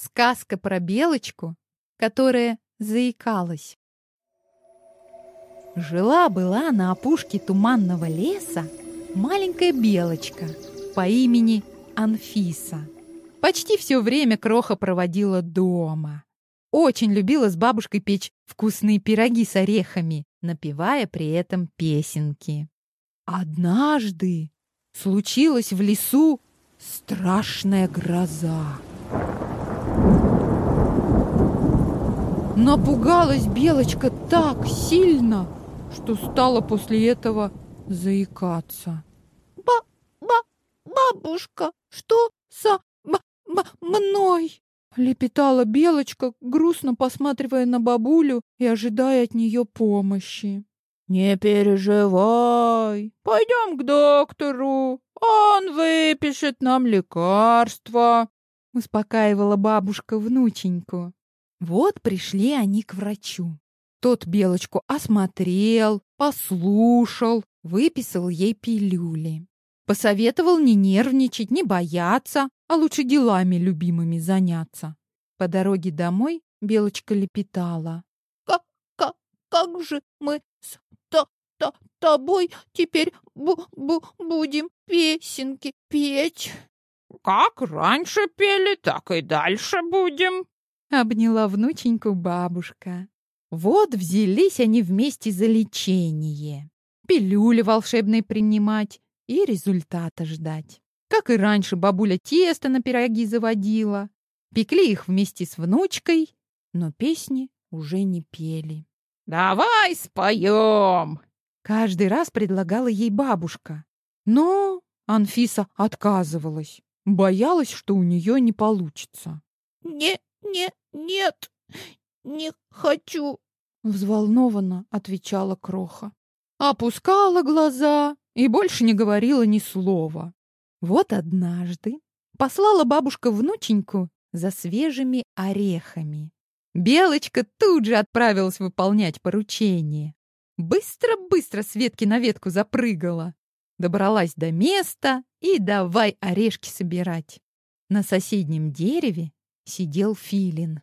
Сказка про белочку, которая заикалась. Жила-была на опушке туманного леса маленькая белочка по имени Анфиса. Почти все время Кроха проводила дома. Очень любила с бабушкой печь вкусные пироги с орехами, напевая при этом песенки. Однажды случилась в лесу страшная гроза. Напугалась белочка так сильно, что стала после этого заикаться. Ба ба бабушка, что со мной? Лепетала белочка, грустно посматривая на бабулю и ожидая от нее помощи. «Не переживай, пойдем к доктору, он выпишет нам лекарства», — успокаивала бабушка внученьку. Вот пришли они к врачу. Тот белочку осмотрел, послушал, выписал ей пилюли. Посоветовал не нервничать, не бояться, а лучше делами любимыми заняться. По дороге домой Белочка лепетала. «Как, как, как же мы с то, то, тобой теперь бу, бу, будем песенки петь?» «Как раньше пели, так и дальше будем», — обняла внученьку бабушка. Вот взялись они вместе за лечение. Пилюли волшебные принимать и результата ждать. Как и раньше бабуля тесто на пироги заводила. Пекли их вместе с внучкой, но песни уже не пели. «Давай споем!» Каждый раз предлагала ей бабушка. Но Анфиса отказывалась. Боялась, что у нее не получится. «Не, не, нет, не хочу!» Взволнованно отвечала Кроха. Опускала глаза и больше не говорила ни слова. Вот однажды послала бабушка внученьку за свежими орехами. Белочка тут же отправилась выполнять поручение. Быстро-быстро с ветки на ветку запрыгала. Добралась до места и давай орешки собирать. На соседнем дереве сидел филин.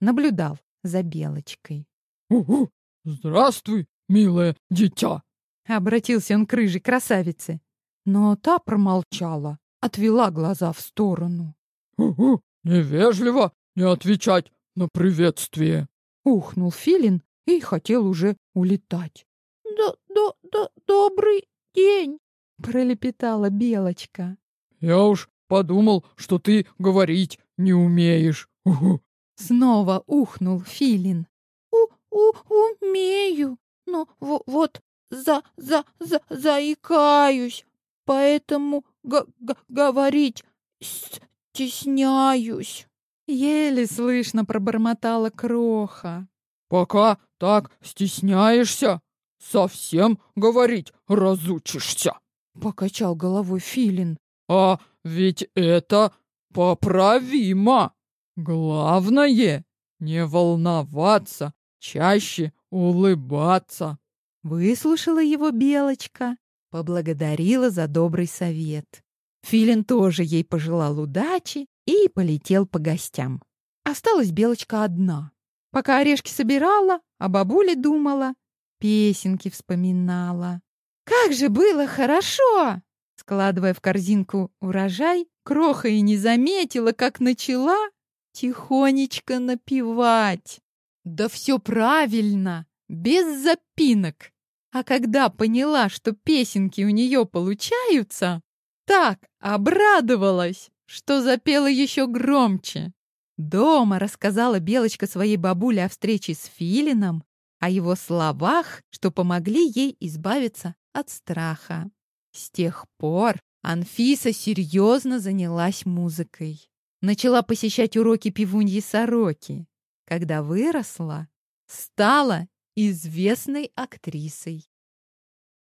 Наблюдал за белочкой. «Угу! Здравствуй, милое дитя!» Обратился он к рыжей красавице. Но та промолчала, отвела глаза в сторону. «Угу! Невежливо не отвечать на приветствие!» Ухнул Филин и хотел уже улетать. «Да, да, да, добрый день!» Пролепетала Белочка. «Я уж подумал, что ты говорить не умеешь. Угу!» Снова ухнул Филин. «У, у, умею, но вот за, за, за, заикаюсь, поэтому говорить стесняюсь. Еле слышно пробормотала кроха. Пока так стесняешься, совсем говорить разучишься. Покачал головой Филин. А ведь это поправимо. Главное не волноваться, чаще улыбаться. Выслушала его Белочка, поблагодарила за добрый совет. Филин тоже ей пожелал удачи и полетел по гостям. Осталась Белочка одна. Пока орешки собирала, а бабуля думала, песенки вспоминала. «Как же было хорошо!» Складывая в корзинку урожай, Кроха и не заметила, как начала тихонечко напевать. Да все правильно, без запинок. А когда поняла, что песенки у нее получаются, так обрадовалась, что запела еще громче. Дома рассказала Белочка своей бабуле о встрече с Филином, о его словах, что помогли ей избавиться от страха. С тех пор Анфиса серьезно занялась музыкой. Начала посещать уроки пивуньи Сороки. Когда выросла, стала известной актрисой.